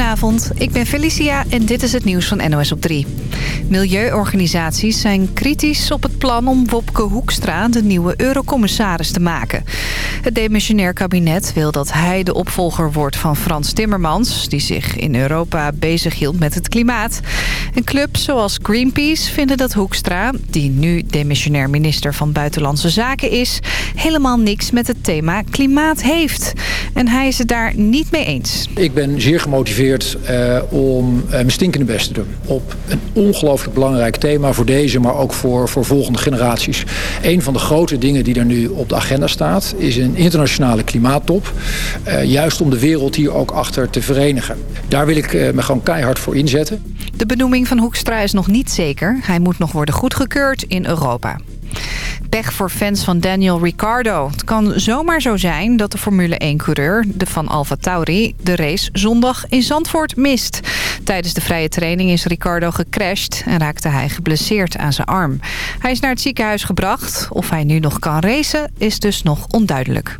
Goedenavond, ik ben Felicia en dit is het nieuws van NOS op 3. Milieuorganisaties zijn kritisch op het plan om Wopke Hoekstra de nieuwe eurocommissaris te maken. Het demissionair kabinet wil dat hij de opvolger wordt van Frans Timmermans... die zich in Europa bezighield met het klimaat. Een club zoals Greenpeace vinden dat Hoekstra, die nu demissionair minister van Buitenlandse Zaken is... helemaal niks met het thema klimaat heeft. En hij is het daar niet mee eens. Ik ben zeer gemotiveerd uh, om uh, mijn stinkende best te doen. Op een ongelooflijk belangrijk thema voor deze, maar ook voor, voor volgende generaties. Een van de grote dingen die er nu op de agenda staat... is een internationale klimaattop. Uh, juist om de wereld hier ook achter te verenigen. Daar wil ik me gewoon keihard voor inzetten. De benoeming van Hoekstra is nog niet zeker. Hij moet nog worden goedgekeurd in Europa. Pech voor fans van Daniel Ricciardo. Het kan zomaar zo zijn dat de Formule 1-coureur van Alfa Tauri... de race zondag in Zandvoort mist. Tijdens de vrije training is Ricciardo gecrashed... en raakte hij geblesseerd aan zijn arm. Hij is naar het ziekenhuis gebracht. Of hij nu nog kan racen is dus nog onduidelijk.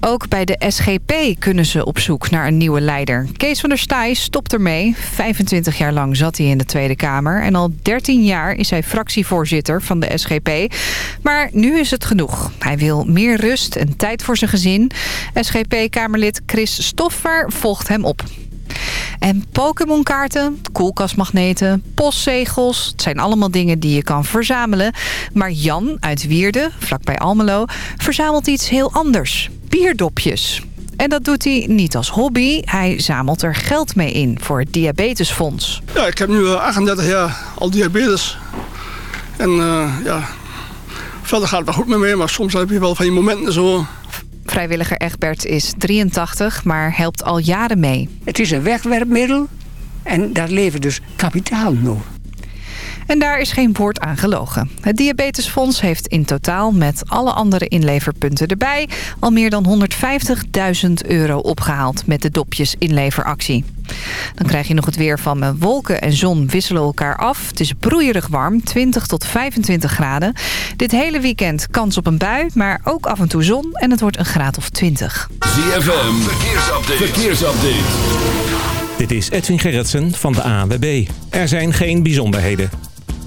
Ook bij de SGP kunnen ze op zoek naar een nieuwe leider. Kees van der Staaij stopt ermee. 25 jaar lang zat hij in de Tweede Kamer. En al 13 jaar is hij fractievoorzitter van de SGP. Maar nu is het genoeg. Hij wil meer rust en tijd voor zijn gezin. SGP-Kamerlid Chris Stoffer volgt hem op. En Pokémon-kaarten, koelkastmagneten, postzegels... het zijn allemaal dingen die je kan verzamelen. Maar Jan uit Wierde, vlakbij Almelo, verzamelt iets heel anders. Bierdopjes. En dat doet hij niet als hobby. Hij zamelt er geld mee in voor het Diabetesfonds. Ja, ik heb nu 38 jaar al diabetes. En uh, ja, verder gaat het wel goed met me. Maar soms heb je wel van die momenten zo Vrijwilliger Egbert is 83, maar helpt al jaren mee. Het is een wegwerpmiddel en daar levert dus kapitaal nog. En daar is geen woord aan gelogen. Het Diabetesfonds heeft in totaal met alle andere inleverpunten erbij... al meer dan 150.000 euro opgehaald met de dopjes inleveractie. Dan krijg je nog het weer van wolken en zon wisselen elkaar af. Het is broeierig warm, 20 tot 25 graden. Dit hele weekend kans op een bui, maar ook af en toe zon en het wordt een graad of 20. ZFM, verkeersupdate. verkeersupdate. Dit is Edwin Gerritsen van de ANWB. Er zijn geen bijzonderheden.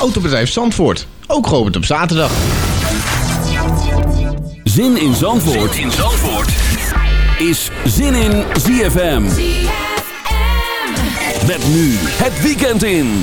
Autobedrijf Zandvoort, ook geopend op zaterdag. Zin in Zandvoort, zin in Zandvoort. is Zin in ZFM. ZFM. Met nu het weekend in.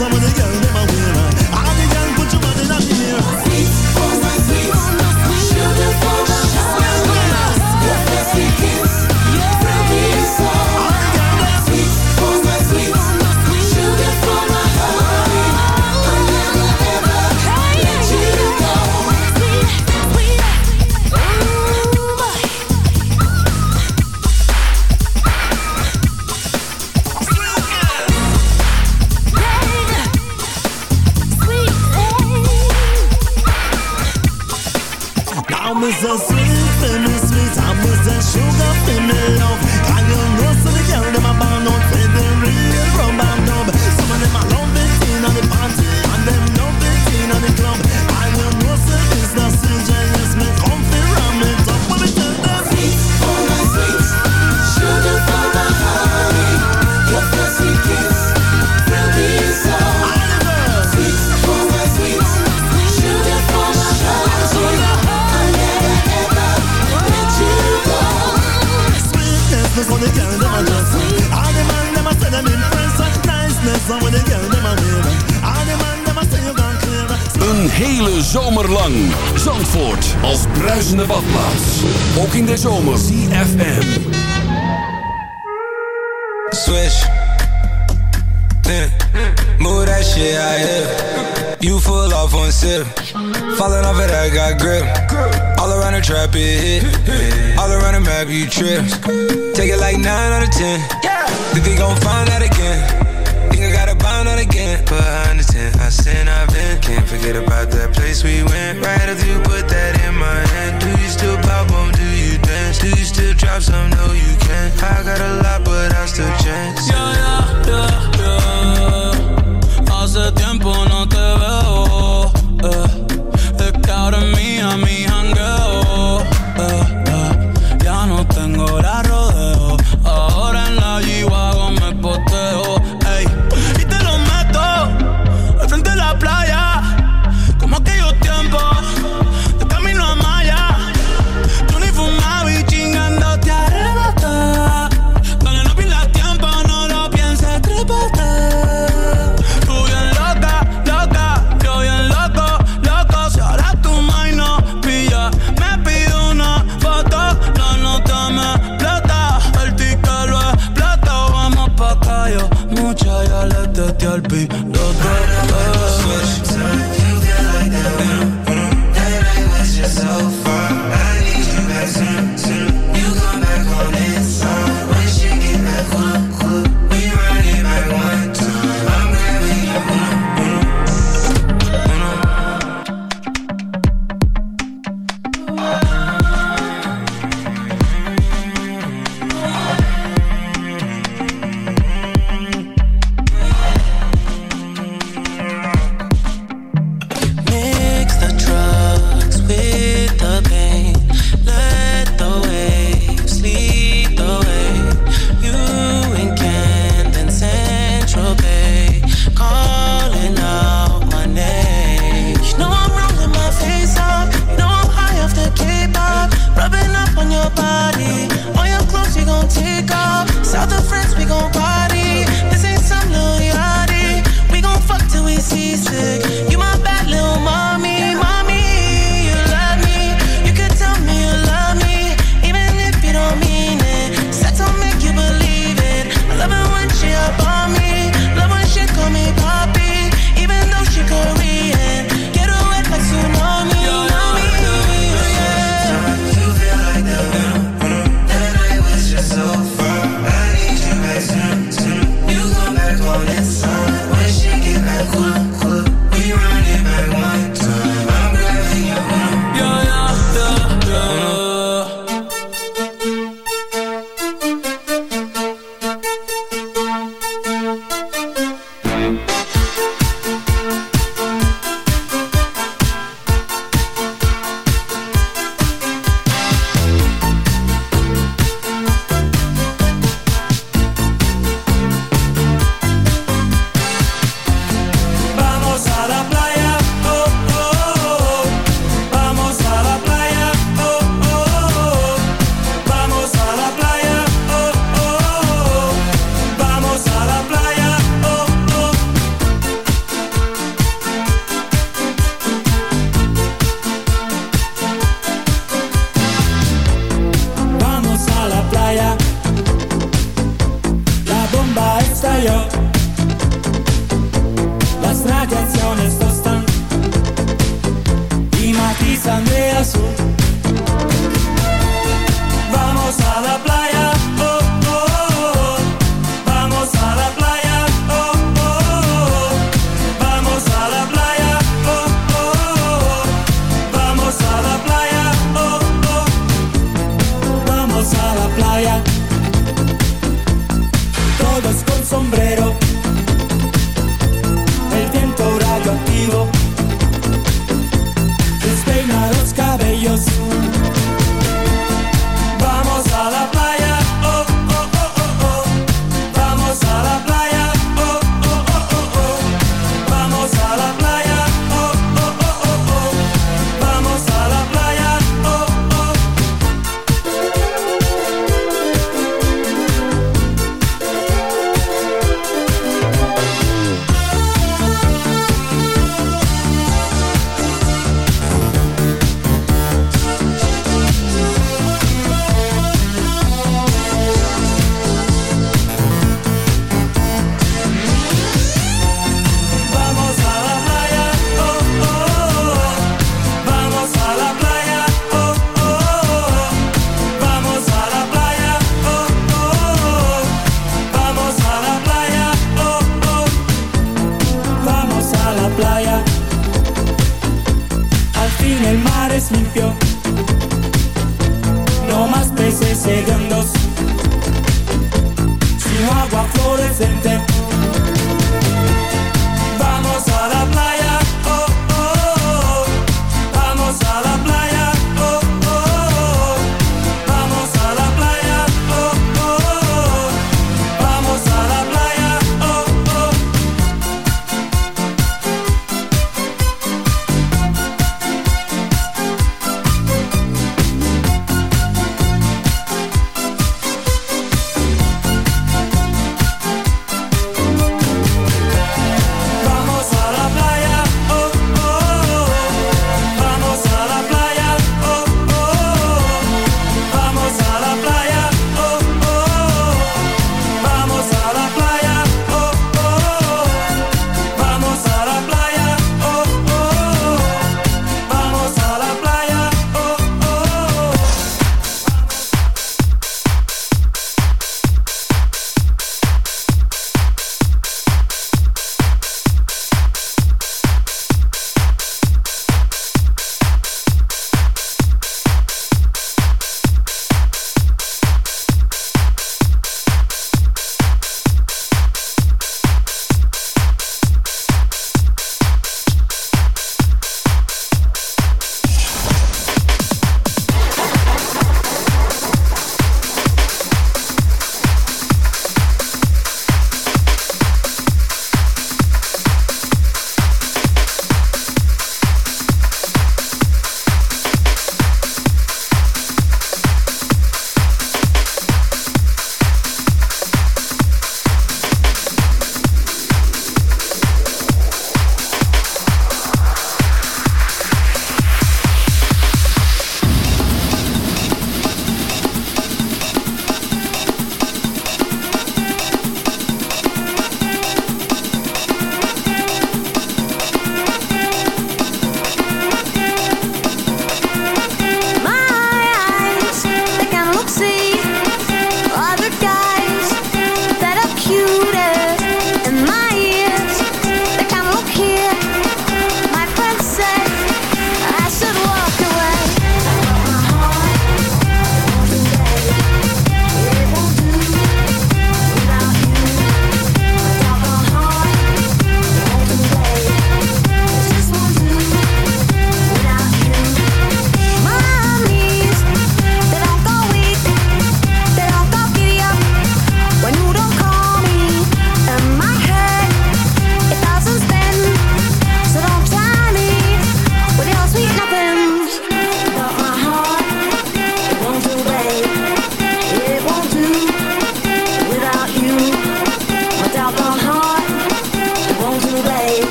some of the girls. grab some pieces playa, todos con sombrero.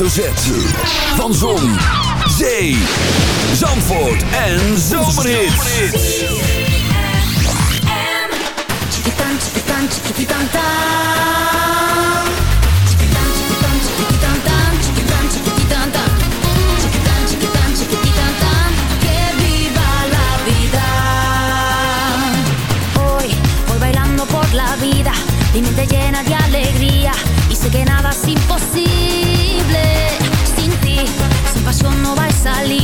hoofdletter Van Zon, Zee, Zandvoort en Zomerhit. Chiquitan, chiquitan, chiquitan, la vida, mi mente llena de alegría y sé que nada es imposible. salir.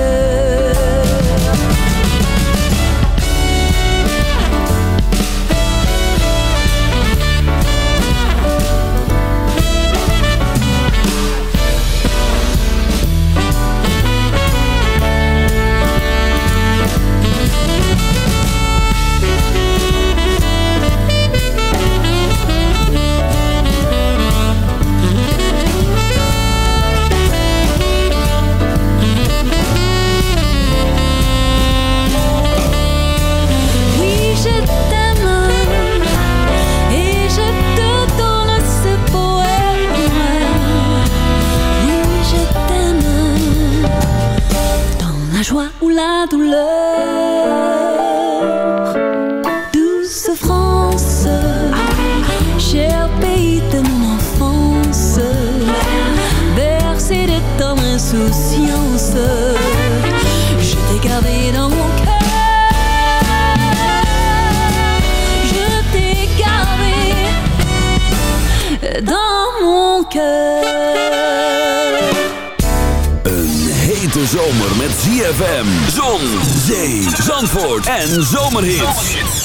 ton insouciance. Je t'ai gardé dans mon cœur. Je t'ai gardé dans mon cœur. Een hete zomer met ZFM, zon, zee, zandvoort en zomerhits.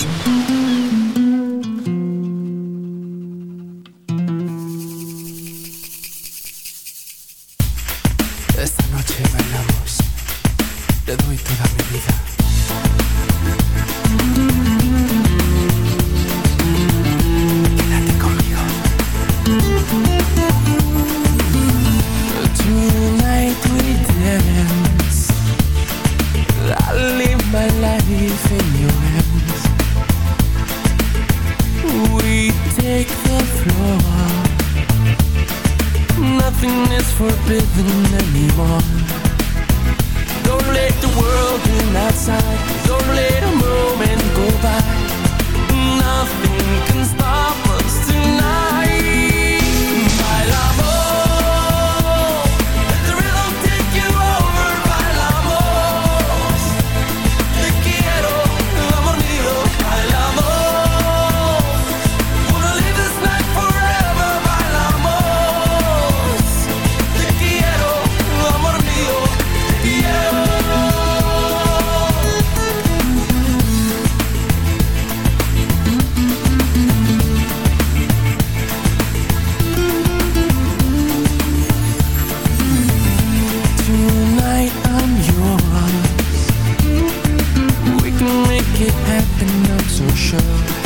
so sure.